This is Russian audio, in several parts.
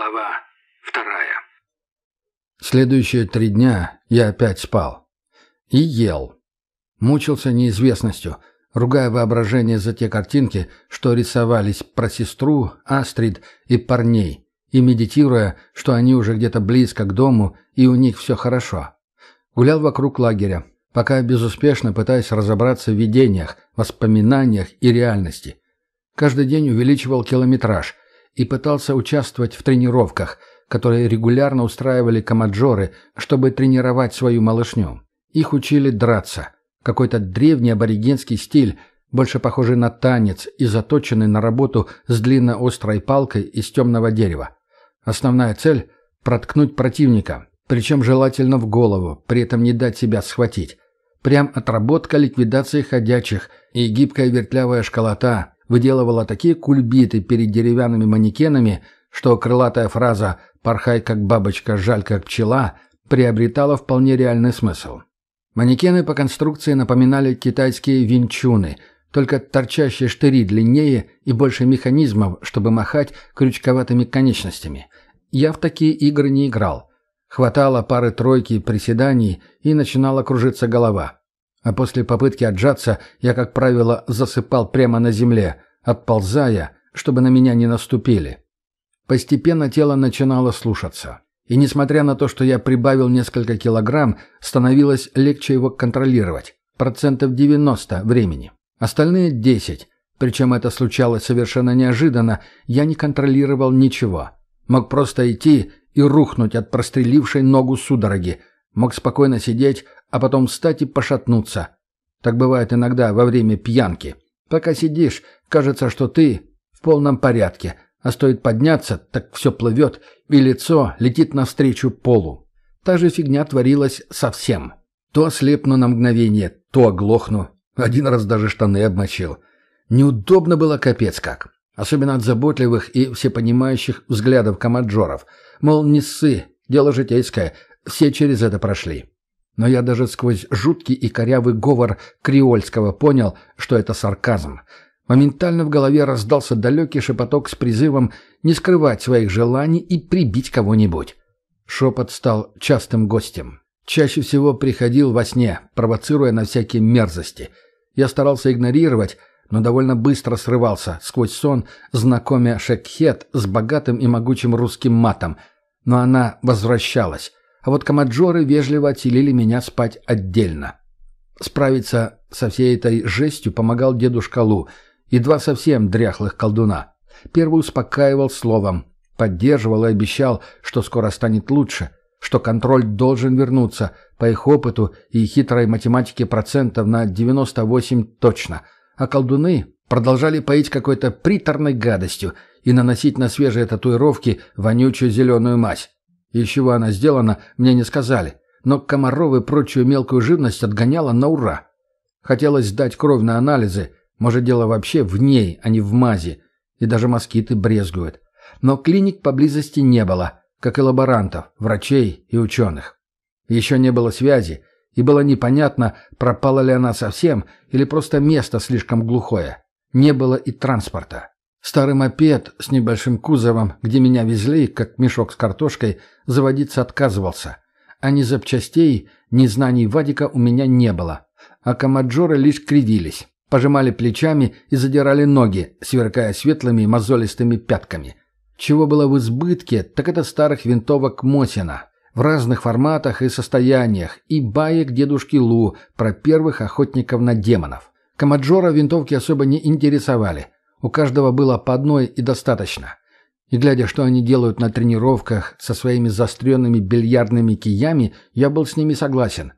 Глава вторая. Следующие три дня я опять спал. И ел. Мучился неизвестностью, ругая воображение за те картинки, что рисовались про сестру, Астрид и парней, и медитируя, что они уже где-то близко к дому и у них все хорошо. Гулял вокруг лагеря, пока безуспешно пытаясь разобраться в видениях, воспоминаниях и реальности. Каждый день увеличивал километраж и пытался участвовать в тренировках, которые регулярно устраивали комаджоры, чтобы тренировать свою малышню. Их учили драться. Какой-то древний аборигенский стиль, больше похожий на танец и заточенный на работу с длинно-острой палкой из темного дерева. Основная цель – проткнуть противника, причем желательно в голову, при этом не дать себя схватить. Прям отработка ликвидации ходячих и гибкая вертлявая школота выделывала такие кульбиты перед деревянными манекенами, что крылатая фраза «порхай как бабочка, жаль как пчела» приобретала вполне реальный смысл. Манекены по конструкции напоминали китайские винчуны, только торчащие штыри длиннее и больше механизмов, чтобы махать крючковатыми конечностями. Я в такие игры не играл. Хватало пары-тройки приседаний, и начинала кружиться голова. А после попытки отжаться я, как правило, засыпал прямо на земле, отползая, чтобы на меня не наступили. Постепенно тело начинало слушаться. И несмотря на то, что я прибавил несколько килограмм, становилось легче его контролировать. Процентов 90 времени. Остальные 10. Причем это случалось совершенно неожиданно, я не контролировал ничего. Мог просто идти и рухнуть от прострелившей ногу судороги. Мог спокойно сидеть, а потом встать и пошатнуться. Так бывает иногда во время пьянки. Пока сидишь, кажется, что ты в полном порядке, а стоит подняться, так все плывет, и лицо летит навстречу полу. Та же фигня творилась совсем. То ослепну на мгновение, то оглохну. Один раз даже штаны обмочил. Неудобно было капец как. Особенно от заботливых и всепонимающих взглядов комаджоров. Мол, не ссы, дело житейское, все через это прошли. Но я даже сквозь жуткий и корявый говор креольского понял, что это сарказм. Моментально в голове раздался далекий шепоток с призывом не скрывать своих желаний и прибить кого-нибудь. Шепот стал частым гостем. Чаще всего приходил во сне, провоцируя на всякие мерзости. Я старался игнорировать, но довольно быстро срывался сквозь сон, знакомя Шекхет с богатым и могучим русским матом. Но она возвращалась, а вот комаджоры вежливо отселили меня спать отдельно. Справиться со всей этой жестью помогал дедушка Лу и совсем дряхлых колдуна. Первый успокаивал словом, поддерживал и обещал, что скоро станет лучше, что контроль должен вернуться, по их опыту и хитрой математике процентов на 98 точно, а колдуны продолжали поить какой-то приторной гадостью и наносить на свежие татуировки вонючую зеленую мазь. Из чего она сделана, мне не сказали, но комаров и прочую мелкую живность отгоняла на ура. Хотелось сдать кровь на анализы, может, дело вообще в ней, а не в мази, и даже москиты брезгуют. Но клиник поблизости не было, как и лаборантов, врачей и ученых. Еще не было связи, и было непонятно, пропала ли она совсем или просто место слишком глухое. Не было и транспорта. Старый мопед с небольшим кузовом, где меня везли, как мешок с картошкой, заводиться отказывался. А ни запчастей, ни знаний Вадика у меня не было. А комаджоры лишь кривились, пожимали плечами и задирали ноги, сверкая светлыми мозолистыми пятками. Чего было в избытке, так это старых винтовок Мосина. В разных форматах и состояниях, и баек дедушки Лу про первых охотников на демонов. Комаджора винтовки особо не интересовали – у каждого было по одной и достаточно. И глядя, что они делают на тренировках со своими заостренными бильярдными киями, я был с ними согласен.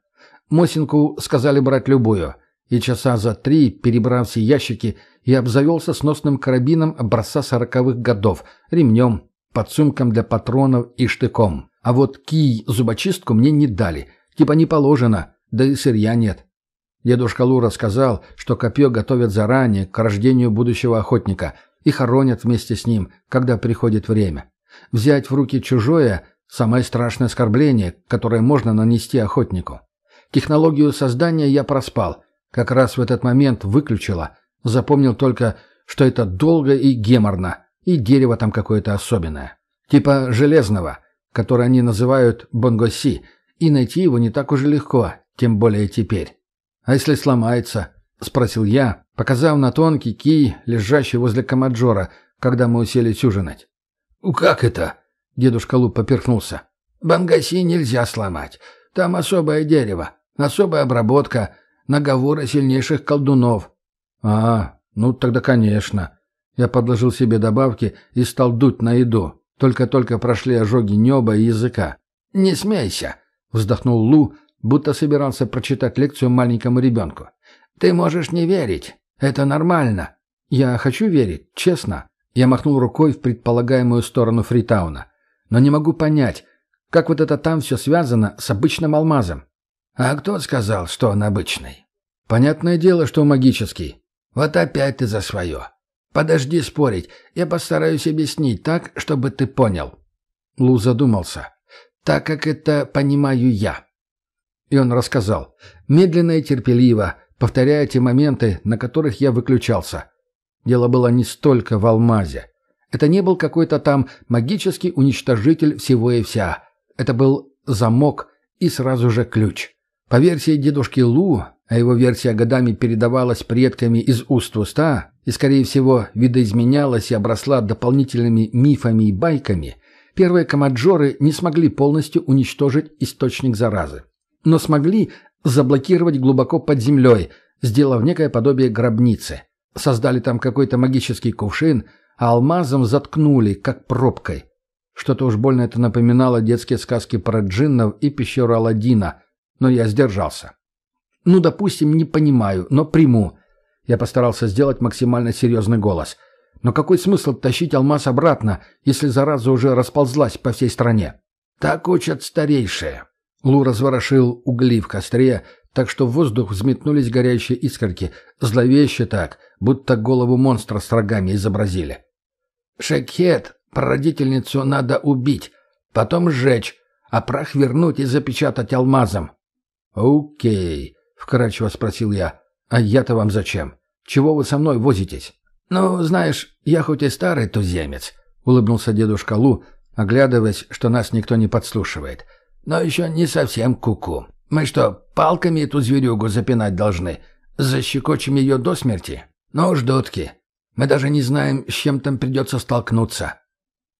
Мосинку сказали брать любую. И часа за три, перебрав все ящики, я обзавелся сносным карабином образца сороковых годов, ремнем, подсумком для патронов и штыком. А вот кий-зубочистку мне не дали. Типа не положено, да и сырья нет. Дедушка Лу рассказал, что копье готовят заранее к рождению будущего охотника и хоронят вместе с ним, когда приходит время. Взять в руки чужое – самое страшное оскорбление, которое можно нанести охотнику. Технологию создания я проспал. Как раз в этот момент выключила. Запомнил только, что это долго и геморно, и дерево там какое-то особенное. Типа железного, который они называют бонгоси, и найти его не так уж и легко, тем более теперь. «А если сломается?» — спросил я, показав на тонкий кий, лежащий возле Камаджора, когда мы уселись ужинать. «Как это?» — дедушка Лу поперхнулся. «Бангаси нельзя сломать. Там особое дерево, особая обработка, наговоры сильнейших колдунов». «А, ну тогда конечно». Я подложил себе добавки и стал дуть на еду. Только-только прошли ожоги неба и языка. «Не смейся», — вздохнул Лу, будто собирался прочитать лекцию маленькому ребенку. «Ты можешь не верить. Это нормально». «Я хочу верить, честно». Я махнул рукой в предполагаемую сторону Фритауна. «Но не могу понять, как вот это там все связано с обычным алмазом». «А кто сказал, что он обычный?» «Понятное дело, что магический». «Вот опять ты за свое. Подожди спорить, я постараюсь объяснить так, чтобы ты понял». Лу задумался. «Так как это понимаю я». И он рассказал, медленно и терпеливо, повторяя те моменты, на которых я выключался. Дело было не столько в алмазе. Это не был какой-то там магический уничтожитель всего и вся. Это был замок и сразу же ключ. По версии дедушки Лу, а его версия годами передавалась предками из уст в уста, и, скорее всего, видоизменялась и обросла дополнительными мифами и байками, первые комаджоры не смогли полностью уничтожить источник заразы. Но смогли заблокировать глубоко под землей, сделав некое подобие гробницы. Создали там какой-то магический кувшин, а алмазом заткнули, как пробкой. Что-то уж больно это напоминало детские сказки про джиннов и пещеру Аладдина, но я сдержался. Ну, допустим, не понимаю, но приму. Я постарался сделать максимально серьезный голос. Но какой смысл тащить алмаз обратно, если зараза уже расползлась по всей стране? Так учат старейшие. Лу разворошил угли в костре, так что в воздух взметнулись горящие искорки, зловеще так, будто голову монстра с рогами изобразили. «Шекхет, прародительницу надо убить, потом сжечь, а прах вернуть и запечатать алмазом». «Окей», — вкратчиво спросил я. «А я-то вам зачем? Чего вы со мной возитесь?» «Ну, знаешь, я хоть и старый туземец», — улыбнулся дедушка Лу, оглядываясь, что нас никто не подслушивает. «Но еще не совсем куку. -ку. Мы что, палками эту зверюгу запинать должны? Защекочем ее до смерти? Ну, ждутки. Мы даже не знаем, с чем там придется столкнуться».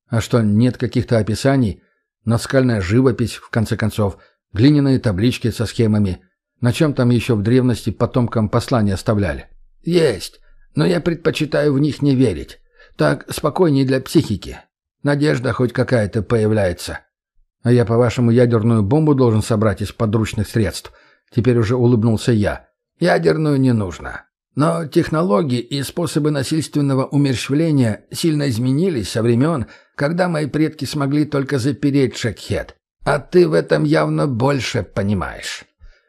«А что, нет каких-то описаний? Наскальная живопись, в конце концов, глиняные таблички со схемами». На чем там еще в древности потомкам послания оставляли? Есть, но я предпочитаю в них не верить. Так спокойнее для психики. Надежда хоть какая-то появляется. А я, по-вашему, ядерную бомбу должен собрать из подручных средств? Теперь уже улыбнулся я. Ядерную не нужно. Но технологии и способы насильственного умерщвления сильно изменились со времен, когда мои предки смогли только запереть Шекхет. А ты в этом явно больше понимаешь.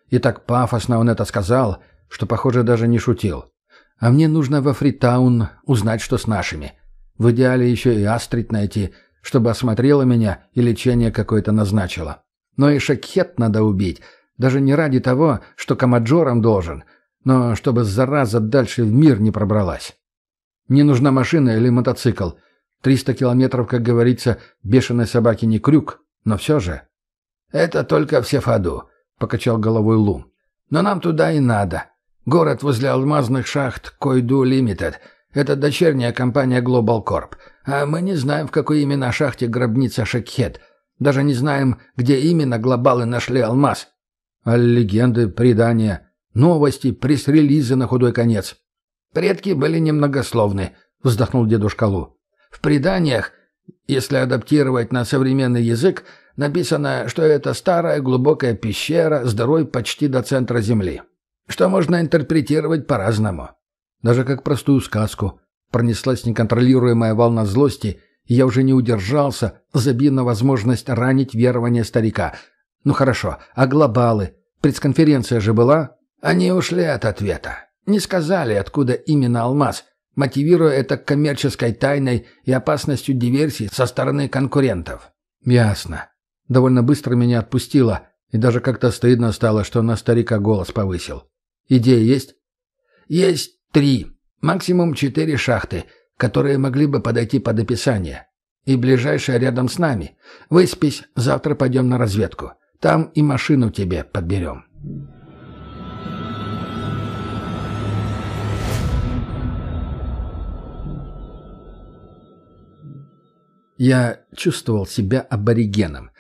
И так пафосно он это сказал, что, похоже, даже не шутил. А мне нужно во Фритаун узнать, что с нашими. В идеале еще и Астрид найти, чтобы осмотрела меня и лечение какое-то назначила. Но и Шакхет надо убить, даже не ради того, что Камаджорам должен, но чтобы зараза дальше в мир не пробралась. Не нужна машина или мотоцикл. Триста километров, как говорится, бешеной собаки не крюк, но все же. Это только в Сефаду. — покачал головой Лу. «Но нам туда и надо. Город возле алмазных шахт Койду Лимитед. Это дочерняя компания Global Corp. А мы не знаем, в какой именно шахте гробница Шекхет. Даже не знаем, где именно глобалы нашли алмаз». «А легенды, предания, новости, пресс-релизы на худой конец?» «Предки были немногословны», — вздохнул дедушка Лу. «В преданиях, если адаптировать на современный язык, — Написано, что это старая глубокая пещера с дырой почти до центра Земли. Что можно интерпретировать по-разному. Даже как простую сказку. Пронеслась неконтролируемая волна злости, и я уже не удержался, забив на возможность ранить верование старика. Ну хорошо, а глобалы? Пресс-конференция же была? Они ушли от ответа. Не сказали, откуда именно алмаз, мотивируя это коммерческой тайной и опасностью диверсий со стороны конкурентов. Ясно. Довольно быстро меня отпустило, и даже как-то стыдно стало, что на старика голос повысил. «Идея есть?» «Есть три, максимум четыре шахты, которые могли бы подойти под описание. И ближайшая рядом с нами. Выспись, завтра пойдем на разведку. Там и машину тебе подберем». Я чувствовал себя аборигеном.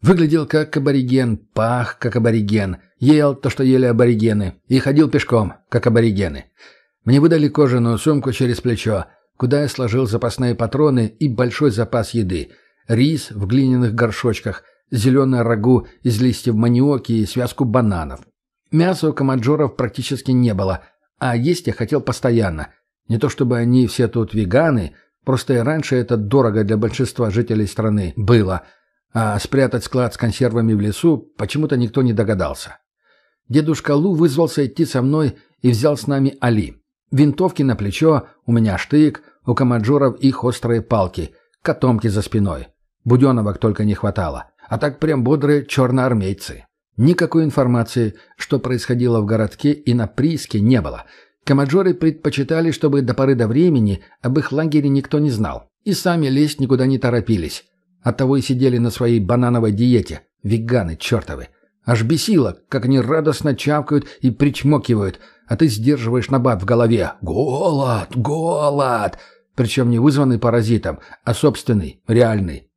Выглядел как абориген, пах как абориген, ел то, что ели аборигены, и ходил пешком, как аборигены. Мне выдали кожаную сумку через плечо, куда я сложил запасные патроны и большой запас еды. Рис в глиняных горшочках, зеленое рагу из листьев маниоки и связку бананов. Мяса у комаджоров практически не было, а есть я хотел постоянно. Не то чтобы они все тут веганы, просто и раньше это дорого для большинства жителей страны было – а спрятать склад с консервами в лесу почему-то никто не догадался. Дедушка Лу вызвался идти со мной и взял с нами Али. Винтовки на плечо, у меня штык, у комаджоров их острые палки, котомки за спиной. Буденовок только не хватало. А так прям бодрые черноармейцы. Никакой информации, что происходило в городке и на прииске, не было. Комаджоры предпочитали, чтобы до поры до времени об их лагере никто не знал. И сами лезть никуда не торопились. Оттого и сидели на своей банановой диете. Веганы чертовы. Аж бесило, как они радостно чавкают и причмокивают, а ты сдерживаешь набат в голове. «Голод! Голод!» Причем не вызванный паразитом, а собственный, реальный.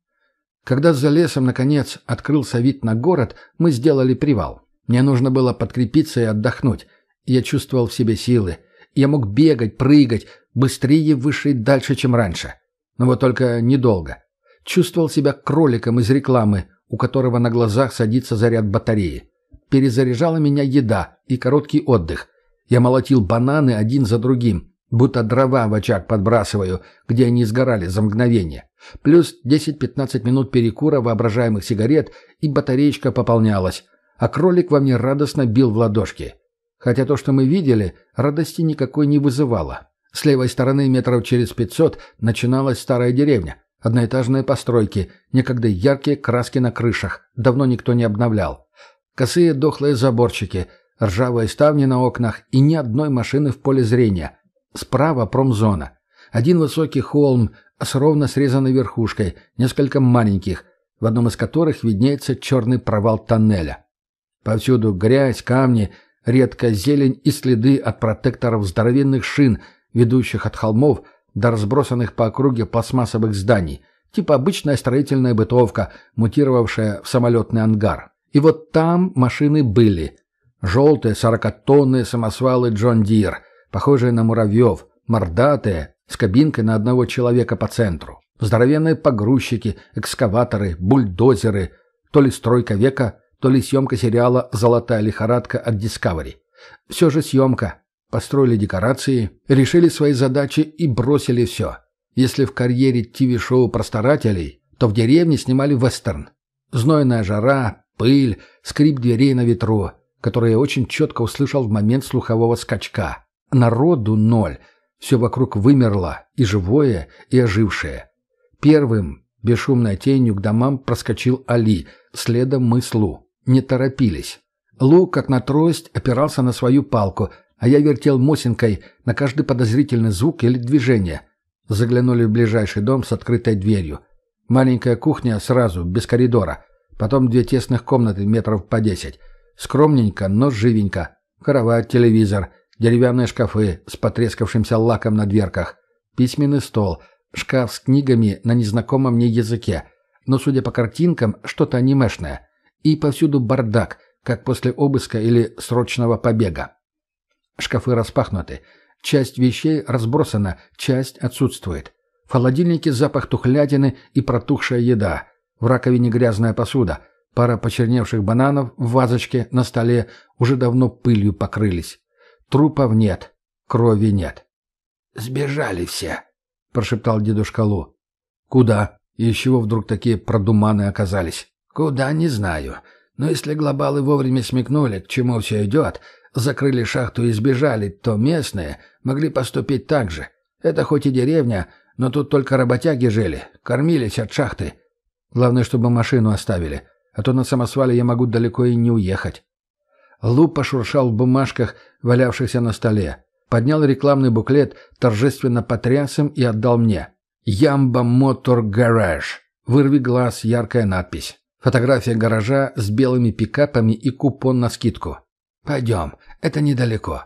Когда за лесом, наконец, открылся вид на город, мы сделали привал. Мне нужно было подкрепиться и отдохнуть. Я чувствовал в себе силы. Я мог бегать, прыгать, быстрее, выше и дальше, чем раньше. Но вот только недолго. Чувствовал себя кроликом из рекламы, у которого на глазах садится заряд батареи. Перезаряжала меня еда и короткий отдых. Я молотил бананы один за другим, будто дрова в очаг подбрасываю, где они сгорали за мгновение. Плюс 10-15 минут перекура воображаемых сигарет, и батареечка пополнялась, а кролик во мне радостно бил в ладошки. Хотя то, что мы видели, радости никакой не вызывало. С левой стороны метров через 500 начиналась старая деревня. Одноэтажные постройки, некогда яркие краски на крышах, давно никто не обновлял. Косые дохлые заборчики, ржавые ставни на окнах и ни одной машины в поле зрения. Справа промзона. Один высокий холм с ровно срезанной верхушкой, несколько маленьких, в одном из которых виднеется черный провал тоннеля. Повсюду грязь, камни, редкая зелень и следы от протекторов здоровенных шин, ведущих от холмов – до разбросанных по округе пластмассовых зданий, типа обычная строительная бытовка, мутировавшая в самолетный ангар. И вот там машины были. Желтые сорокатонные самосвалы John Deere, похожие на муравьев, мордатые, с кабинкой на одного человека по центру. Здоровенные погрузчики, экскаваторы, бульдозеры. То ли стройка века, то ли съемка сериала «Золотая лихорадка» от Discovery. Все же съемка, Построили декорации, решили свои задачи и бросили все. Если в карьере ТВ-шоу про то в деревне снимали вестерн. Знойная жара, пыль, скрип дверей на ветру, которые я очень четко услышал в момент слухового скачка. Народу ноль. Все вокруг вымерло, и живое, и ожившее. Первым, бесшумной тенью к домам проскочил Али, следом мы с Лу. Не торопились. Лу, как на трость, опирался на свою палку – а я вертел мосинкой на каждый подозрительный звук или движение. Заглянули в ближайший дом с открытой дверью. Маленькая кухня сразу, без коридора. Потом две тесных комнаты метров по десять. Скромненько, но живенько. Кровать, телевизор, деревянные шкафы с потрескавшимся лаком на дверках. Письменный стол, шкаф с книгами на незнакомом мне языке. Но, судя по картинкам, что-то анимешное. И повсюду бардак, как после обыска или срочного побега. Шкафы распахнуты. Часть вещей разбросана, часть отсутствует. В холодильнике запах тухлятины и протухшая еда. В раковине грязная посуда. Пара почерневших бананов в вазочке на столе уже давно пылью покрылись. Трупов нет, крови нет. «Сбежали все», — прошептал дедушка Лу. «Куда? И из чего вдруг такие продуманы оказались?» «Куда, не знаю. Но если глобалы вовремя смекнули, к чему все идет, закрыли шахту и сбежали, то местные могли поступить так же. Это хоть и деревня, но тут только работяги жили, кормились от шахты. Главное, чтобы машину оставили, а то на самосвале я могу далеко и не уехать. Лу пошуршал в бумажках, валявшихся на столе. Поднял рекламный буклет, торжественно потряс им и отдал мне. «Ямба Мотор Гараж». Вырви глаз, яркая надпись. Фотография гаража с белыми пикапами и купон на скидку. «Пойдем, это недалеко».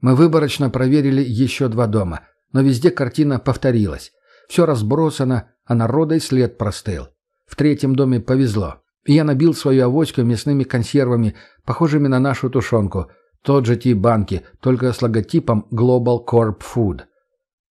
Мы выборочно проверили еще два дома, но везде картина повторилась. Все разбросано, а народа и след простыл. В третьем доме повезло. И я набил свою авоську мясными консервами, похожими на нашу тушенку. Тот же тип банки, только с логотипом Global Corp Food.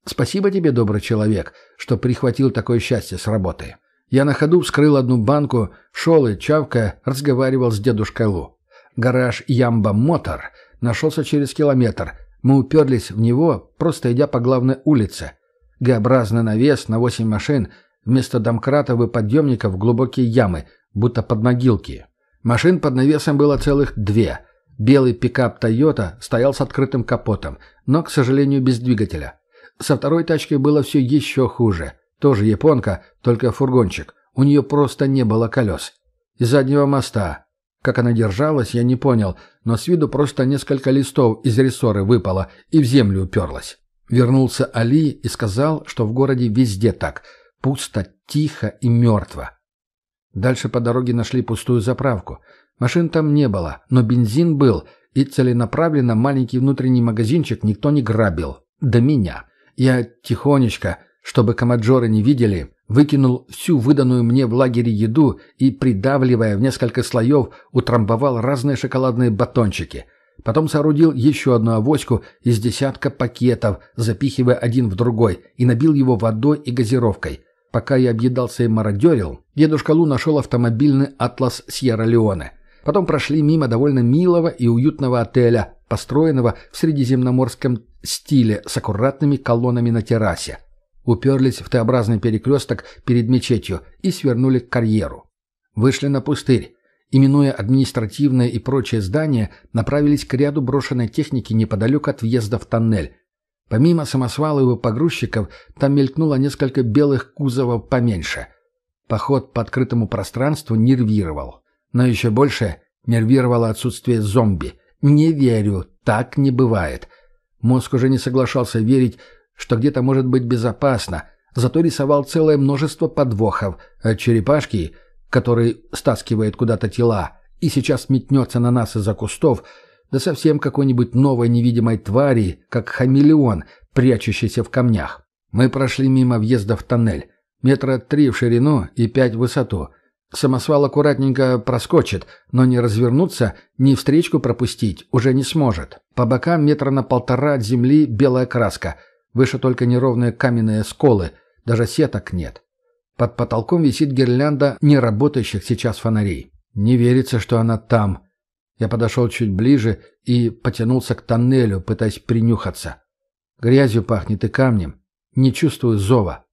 Спасибо тебе, добрый человек, что прихватил такое счастье с работы. Я на ходу вскрыл одну банку, шел и, чавкая, разговаривал с дедушкой Лу. Гараж Ямба Мотор нашелся через километр. Мы уперлись в него, просто идя по главной улице. Г-образный навес на восемь машин, вместо домкратов и подъемников глубокие ямы, будто под могилки. Машин под навесом было целых две. Белый пикап «Тойота» стоял с открытым капотом, но, к сожалению, без двигателя. Со второй тачкой было все еще хуже. Тоже японка, только фургончик. У нее просто не было колес. Из заднего моста. Как она держалась, я не понял, но с виду просто несколько листов из рессоры выпало и в землю уперлась. Вернулся Али и сказал, что в городе везде так. Пусто, тихо и мертво. Дальше по дороге нашли пустую заправку. Машин там не было, но бензин был, и целенаправленно маленький внутренний магазинчик никто не грабил. До меня. Я тихонечко, чтобы комаджоры не видели, выкинул всю выданную мне в лагере еду и, придавливая в несколько слоев, утрамбовал разные шоколадные батончики. Потом соорудил еще одну авоську из десятка пакетов, запихивая один в другой, и набил его водой и газировкой – Пока я объедался и мародерил, дедушка Лу нашел автомобильный «Атлас Сьерра-Леоне». Потом прошли мимо довольно милого и уютного отеля, построенного в средиземноморском стиле с аккуратными колоннами на террасе. Уперлись в Т-образный перекресток перед мечетью и свернули к карьеру. Вышли на пустырь. Именуя административное и прочие здания, направились к ряду брошенной техники неподалеку от въезда в тоннель, Помимо самосвала и погрузчиков, там мелькнуло несколько белых кузовов поменьше. Поход по открытому пространству нервировал. Но еще больше нервировало отсутствие зомби. Не верю, так не бывает. Мозг уже не соглашался верить, что где-то может быть безопасно, зато рисовал целое множество подвохов, от черепашки, который стаскивает куда-то тела, и сейчас метнется на нас из-за кустов – да совсем какой-нибудь новой невидимой твари, как хамелеон, прячущийся в камнях. Мы прошли мимо въезда в тоннель. Метра три в ширину и пять в высоту. Самосвал аккуратненько проскочит, но не развернуться, ни встречку пропустить уже не сможет. По бокам метра на полтора от земли белая краска. Выше только неровные каменные сколы. Даже сеток нет. Под потолком висит гирлянда неработающих сейчас фонарей. Не верится, что она там, я подошел чуть ближе и потянулся к тоннелю, пытаясь принюхаться. Грязью пахнет и камнем. Не чувствую зова.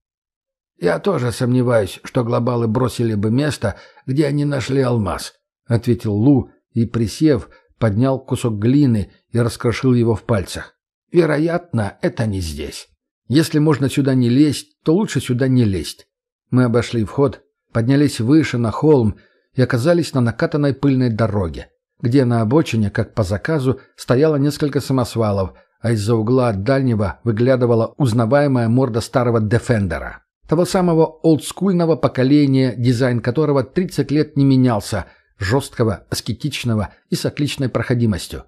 «Я тоже сомневаюсь, что глобалы бросили бы место, где они нашли алмаз», — ответил Лу и, присев, поднял кусок глины и раскрошил его в пальцах. «Вероятно, это не здесь. Если можно сюда не лезть, то лучше сюда не лезть». Мы обошли вход, поднялись выше на холм и оказались на накатанной пыльной дороге где на обочине, как по заказу, стояло несколько самосвалов, а из-за угла дальнего выглядывала узнаваемая морда старого «Дефендера». Того самого олдскульного поколения, дизайн которого 30 лет не менялся, жесткого, аскетичного и с отличной проходимостью.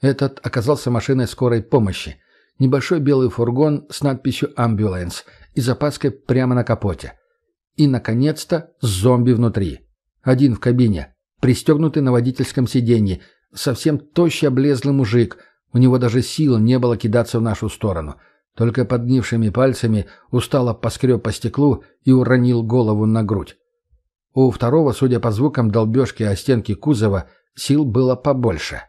Этот оказался машиной скорой помощи. Небольшой белый фургон с надписью «Ambulance» и запаской прямо на капоте. И, наконец-то, зомби внутри. Один в кабине, пристегнутый на водительском сиденье, совсем тощий облезлый мужик. У него даже сил не было кидаться в нашу сторону. Только поднившими пальцами устало поскреб по стеклу и уронил голову на грудь. У второго, судя по звукам долбежки о стенки кузова, сил было побольше.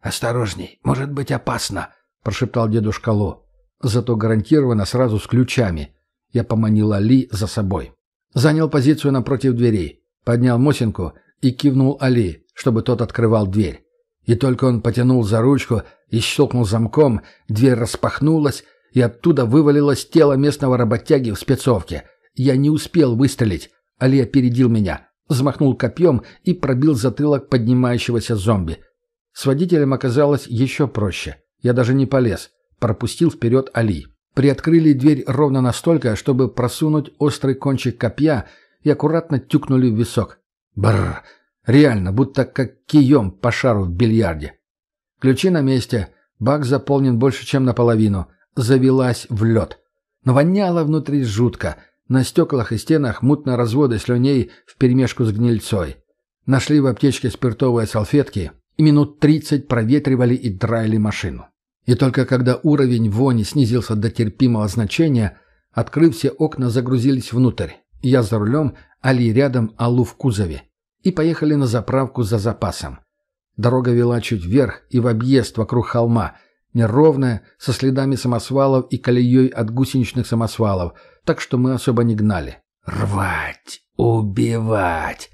«Осторожней, может быть опасно», — прошептал дедушка Ло. «Зато гарантированно сразу с ключами». Я поманил Али за собой. Занял позицию напротив дверей. Поднял Мосинку и кивнул Али, чтобы тот открывал дверь. И только он потянул за ручку и щелкнул замком, дверь распахнулась, и оттуда вывалилось тело местного работяги в спецовке. Я не успел выстрелить. Али опередил меня, взмахнул копьем и пробил затылок поднимающегося зомби. С водителем оказалось еще проще. Я даже не полез. Пропустил вперед Али. приоткрыли дверь ровно настолько, чтобы просунуть острый кончик копья и аккуратно тюкнули в висок. Бррр! Реально, будто как кием по шару в бильярде. Ключи на месте, бак заполнен больше, чем наполовину, завелась в лед. Но воняло внутри жутко. На стеклах и стенах мутно разводы слюней вперемешку с гнильцой. Нашли в аптечке спиртовые салфетки и минут тридцать проветривали и драили машину. И только когда уровень вони снизился до терпимого значения, открыв все окна, загрузились внутрь. Я за рулем, Али рядом, Аллу в кузове. И поехали на заправку за запасом. Дорога вела чуть вверх и в объезд вокруг холма, неровная, со следами самосвалов и колеей от гусеничных самосвалов, так что мы особо не гнали. «Рвать! Убивать!»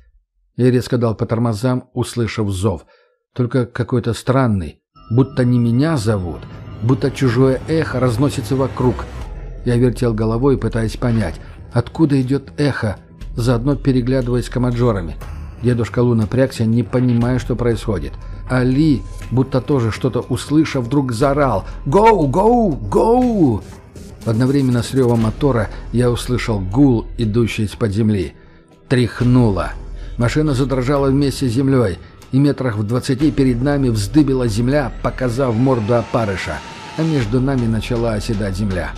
Я резко дал по тормозам, услышав зов. Только какой-то странный, Будто не меня зовут, будто чужое эхо разносится вокруг. Я вертел головой, пытаясь понять, откуда идет эхо, заодно переглядываясь с комаджорами. Дедушка Лу напрягся, не понимая, что происходит. Али, будто тоже что-то услышав, вдруг заорал «Гоу! Гоу! Гоу!» Одновременно с ревом мотора я услышал гул, идущий из-под земли. Тряхнуло. Машина задрожала вместе с землей – и метрах в двадцати перед нами вздыбила земля, показав морду опарыша, а между нами начала оседать земля.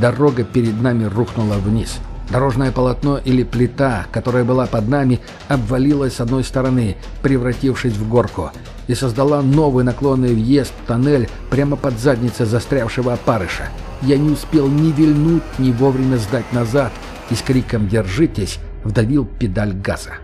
Дорога перед нами рухнула вниз. Дорожное полотно или плита, которая была под нами, обвалилась с одной стороны, превратившись в горку, и создала новый наклонный въезд в тоннель прямо под задницей застрявшего опарыша. Я не успел ни вильнуть, ни вовремя сдать назад, и с криком «Держитесь!» вдавил педаль газа.